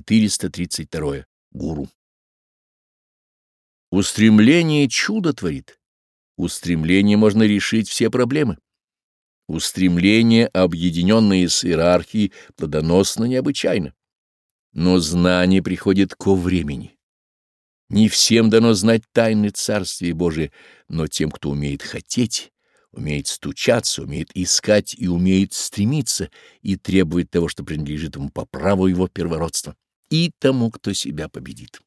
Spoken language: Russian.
432. Гуру. Устремление чудо творит. Устремление можно решить все проблемы. устремление объединенное с иерархией, плодоносно необычайно. Но знание приходит ко времени. Не всем дано знать тайны Царствия Божия, но тем, кто умеет хотеть, умеет стучаться, умеет искать и умеет стремиться и требует того, что принадлежит ему по праву его первородства и тому, кто себя победит.